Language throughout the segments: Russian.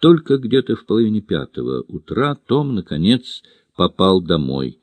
Только где-то в половине пятого утра Том, наконец, попал домой.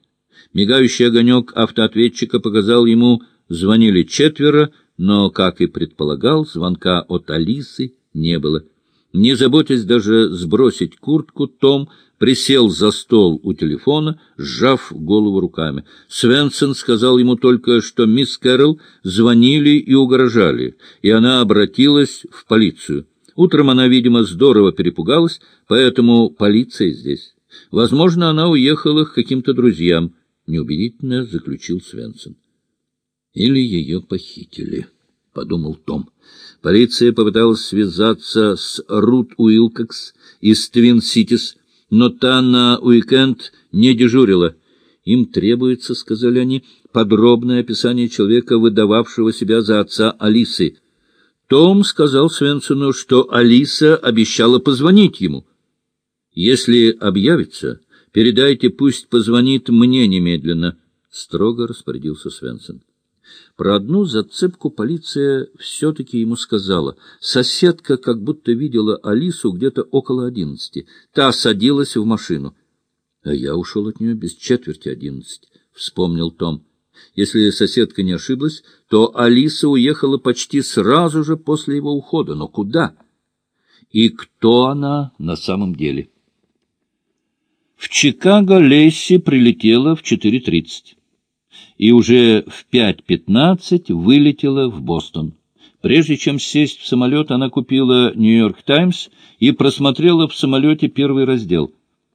Мигающий огонек автоответчика показал ему, звонили четверо, но, как и предполагал, звонка от Алисы не было. Не заботясь даже сбросить куртку, Том присел за стол у телефона, сжав голову руками. Свенсон сказал ему только, что мисс Кэрролл звонили и угрожали, и она обратилась в полицию. Утром она, видимо, здорово перепугалась, поэтому полиция здесь. Возможно, она уехала к каким-то друзьям, — неубедительно заключил Свенсон. Или ее похитили, — подумал Том. Полиция попыталась связаться с Рут Уилкокс из Твин-Ситис, но та на уикенд не дежурила. Им требуется, — сказали они, — подробное описание человека, выдававшего себя за отца Алисы. Том сказал Свенсону, что Алиса обещала позвонить ему. «Если объявится, передайте, пусть позвонит мне немедленно», — строго распорядился Свенсон. Про одну зацепку полиция все-таки ему сказала. Соседка как будто видела Алису где-то около одиннадцати. Та садилась в машину. — А я ушел от нее без четверти одиннадцать, — вспомнил Том. Если соседка не ошиблась, то Алиса уехала почти сразу же после его ухода. Но куда? И кто она на самом деле? В Чикаго Лесси прилетела в 4.30 и уже в 5.15 вылетела в Бостон. Прежде чем сесть в самолет, она купила «Нью-Йорк Таймс» и просмотрела в самолете первый раздел.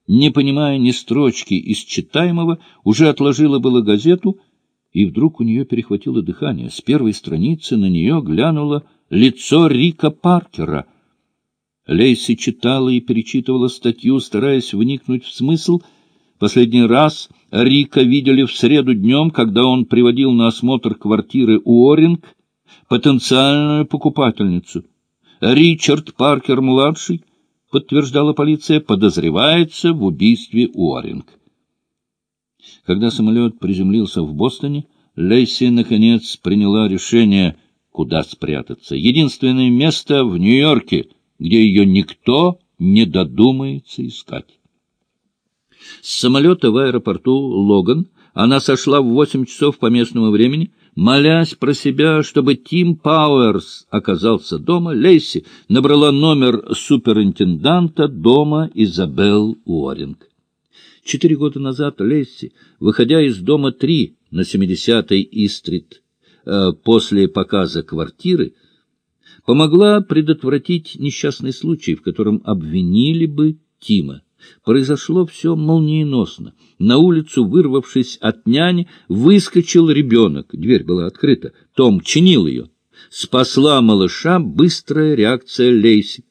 Не понимая ни строчки из читаемого, уже отложила было газету, и вдруг у нее перехватило дыхание. С первой страницы на нее глянуло лицо Рика Паркера. Лейси читала и перечитывала статью, стараясь вникнуть в смысл. Последний раз — Рика видели в среду днем, когда он приводил на осмотр квартиры Уоринг потенциальную покупательницу. Ричард Паркер-младший, подтверждала полиция, подозревается в убийстве Уоринг. Когда самолет приземлился в Бостоне, Лейси, наконец, приняла решение, куда спрятаться. Единственное место в Нью-Йорке, где ее никто не додумается искать. С самолета в аэропорту Логан она сошла в восемь часов по местному времени, молясь про себя, чтобы Тим Пауэрс оказался дома, Лейси набрала номер суперинтенданта дома Изабел Уоринг. Четыре года назад Лейси, выходя из дома 3 на 70-й Истрит э, после показа квартиры, помогла предотвратить несчастный случай, в котором обвинили бы Тима. Произошло все молниеносно. На улицу, вырвавшись от няни, выскочил ребенок. Дверь была открыта. Том чинил ее. Спасла малыша быстрая реакция Лейси.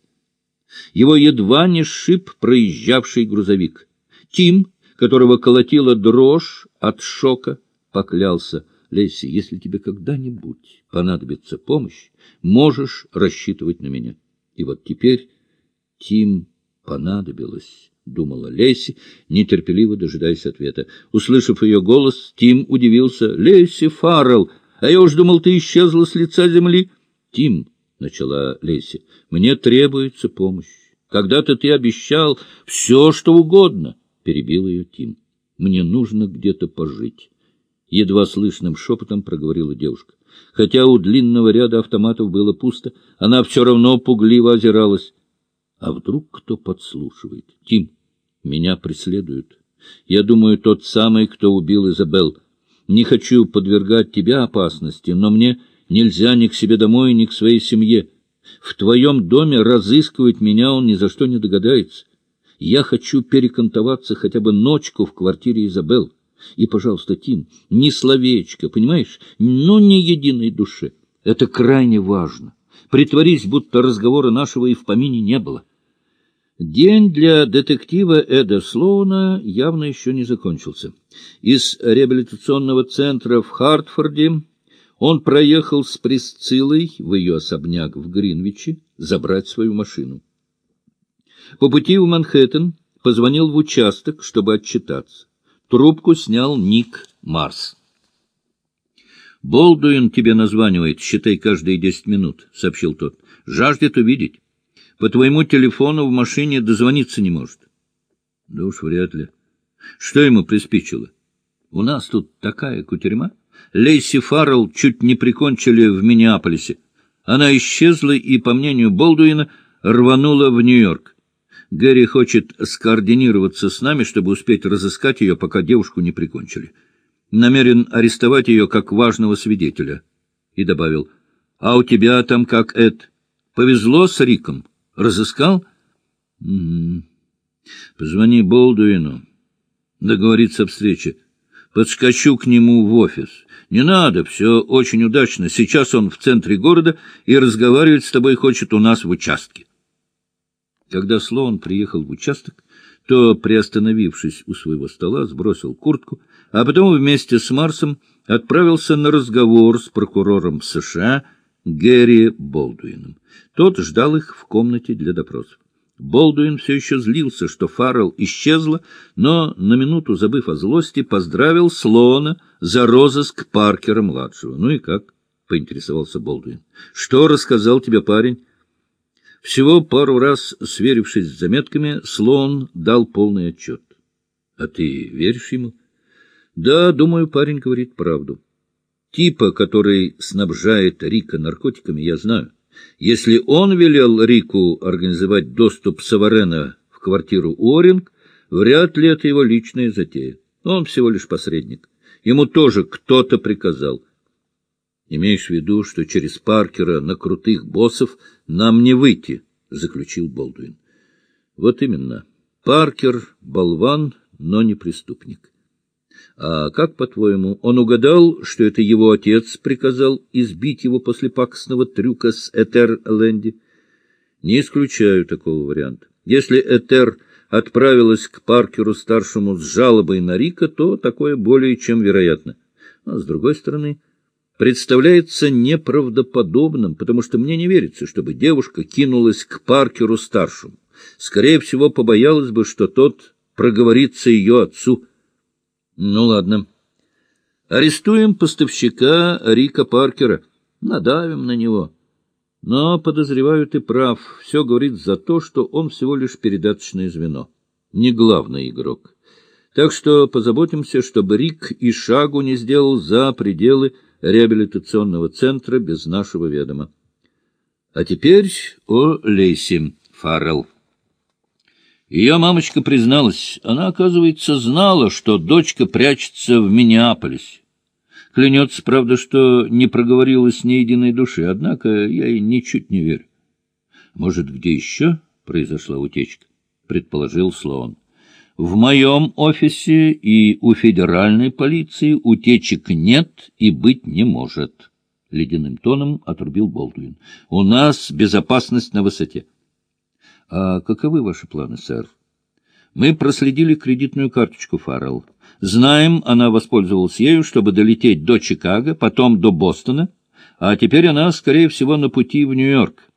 Его едва не сшиб проезжавший грузовик. Тим, которого колотила дрожь от шока, поклялся. Лейси, если тебе когда-нибудь понадобится помощь, можешь рассчитывать на меня. И вот теперь Тим понадобилось. — думала Лесси, нетерпеливо дожидаясь ответа. Услышав ее голос, Тим удивился. — Лесси Фаррелл! А я уж думал, ты исчезла с лица земли. — Тим, — начала Лесси, — мне требуется помощь. Когда-то ты обещал все, что угодно, — перебил ее Тим. — Мне нужно где-то пожить. Едва слышным шепотом проговорила девушка. Хотя у длинного ряда автоматов было пусто, она все равно пугливо озиралась. А вдруг кто подслушивает? Тим, меня преследуют. Я думаю, тот самый, кто убил Изабел. Не хочу подвергать тебя опасности, но мне нельзя ни к себе домой, ни к своей семье. В твоем доме разыскивать меня он ни за что не догадается. Я хочу перекантоваться хотя бы ночку в квартире Изабел. И, пожалуйста, Тим, ни словечко, понимаешь, но ни единой души. Это крайне важно. Притворись, будто разговора нашего и в помине не было. День для детектива Эда Слоуна явно еще не закончился. Из реабилитационного центра в Хартфорде он проехал с Присциллой в ее особняк в Гринвиче забрать свою машину. По пути в Манхэттен позвонил в участок, чтобы отчитаться. Трубку снял Ник Марс. «Болдуин тебе названивает, считай, каждые десять минут», — сообщил тот. «Жаждет увидеть. по твоему телефону в машине дозвониться не может. Да уж вряд ли. Что ему приспичило? У нас тут такая кутерьма. Лейси Фаррелл чуть не прикончили в Миннеаполисе. Она исчезла и, по мнению Болдуина, рванула в Нью-Йорк. Гэри хочет скоординироваться с нами, чтобы успеть разыскать ее, пока девушку не прикончили. Намерен арестовать ее как важного свидетеля. И добавил, а у тебя там как, Эд? Повезло с Риком? Разыскал? М-м. Позвони Болдуину. Договориться о встрече. Подскочу к нему в офис. Не надо, все очень удачно. Сейчас он в центре города и разговаривать с тобой хочет у нас в участке. Когда Слоун приехал в участок, то, приостановившись у своего стола, сбросил куртку, а потом вместе с Марсом отправился на разговор с прокурором США Гэри Болдуином. Тот ждал их в комнате для допросов. Болдуин все еще злился, что Фаррелл исчезла, но, на минуту забыв о злости, поздравил Слоана за розыск Паркера-младшего. — Ну и как? — поинтересовался Болдуин. — Что рассказал тебе парень? Всего пару раз, сверившись с заметками, Слоан дал полный отчет. — А ты веришь ему? — Да, думаю, парень говорит правду. Типа, который снабжает Рика наркотиками, я знаю. Если он велел Рику организовать доступ Саварена в квартиру Уоринг, вряд ли это его личная затея. Он всего лишь посредник. Ему тоже кто-то приказал. Имеешь в виду, что через Паркера на крутых боссов нам не выйти, — заключил Болдуин. Вот именно. Паркер — болван, но не преступник. А как, по-твоему, он угадал, что это его отец приказал избить его после пакостного трюка с Этер-Лэнди? Не исключаю такого варианта. Если Этер отправилась к Паркеру-старшему с жалобой на Рика, то такое более чем вероятно. А с другой стороны, представляется неправдоподобным, потому что мне не верится, чтобы девушка кинулась к Паркеру-старшему. Скорее всего, побоялась бы, что тот проговорится ее отцу — ну, ладно. Арестуем поставщика Рика Паркера. Надавим на него. Но, подозреваю, ты прав. Все говорит за то, что он всего лишь передаточное звено. Не главный игрок. Так что позаботимся, чтобы Рик и шагу не сделал за пределы реабилитационного центра без нашего ведома. А теперь о Лейси Фаррелл. Ее мамочка призналась, она, оказывается, знала, что дочка прячется в Миннеаполисе. Клянется, правда, что не проговорилась ни единой души, однако я ей ничуть не верю. Может, где еще произошла утечка? Предположил Слоун. В моем офисе и у федеральной полиции утечек нет и быть не может. Ледяным тоном отрубил Болдуин. У нас безопасность на высоте. А каковы ваши планы, сэр? Мы проследили кредитную карточку Фаррелл. Знаем, она воспользовалась ею, чтобы долететь до Чикаго, потом до Бостона, а теперь она, скорее всего, на пути в Нью-Йорк.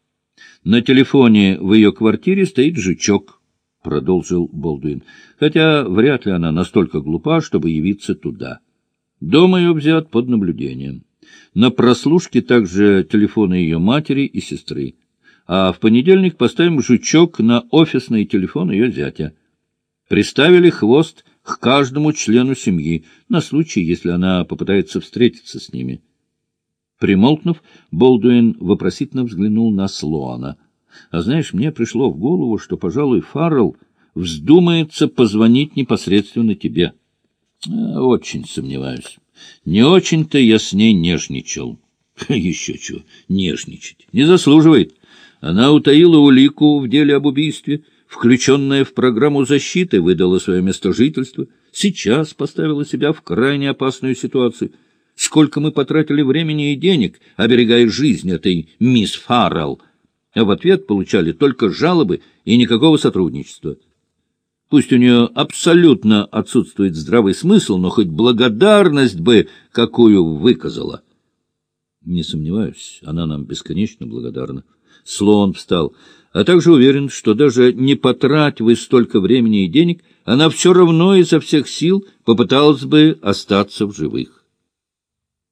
На телефоне в ее квартире стоит жучок, — продолжил Болдуин, хотя вряд ли она настолько глупа, чтобы явиться туда. Дом ее взят под наблюдением. На прослушке также телефоны ее матери и сестры а в понедельник поставим жучок на офисный телефон ее зятя. Приставили хвост к каждому члену семьи, на случай, если она попытается встретиться с ними. Примолкнув, Болдуин вопросительно взглянул на Слоана. — А знаешь, мне пришло в голову, что, пожалуй, Фаррелл вздумается позвонить непосредственно тебе. — Очень сомневаюсь. Не очень-то я с ней нежничал. — Еще чего, нежничать. Не заслуживает. Она утаила улику в деле об убийстве, включенная в программу защиты, выдала свое место жительства, сейчас поставила себя в крайне опасную ситуацию. Сколько мы потратили времени и денег, оберегая жизнь этой мисс Фаррелл, а в ответ получали только жалобы и никакого сотрудничества. Пусть у нее абсолютно отсутствует здравый смысл, но хоть благодарность бы какую выказала. Не сомневаюсь, она нам бесконечно благодарна. Слон встал. А также уверен, что даже не потратив столько времени и денег, она все равно изо всех сил попыталась бы остаться в живых.